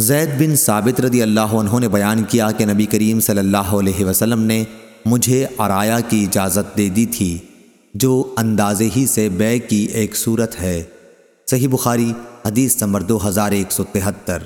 زید بن ثابت رضی اللہ عنہ نے بیان کیا کہ نبی کریم صلی اللہ علیہ وسلم نے مجھے آرایا کی اجازت دے دی تھی، جو اندازے ہی سے بے کی ایک صورت ہے۔ صحیح بخاری، حدیث نمبر دو ہزار ایک سو تہتر۔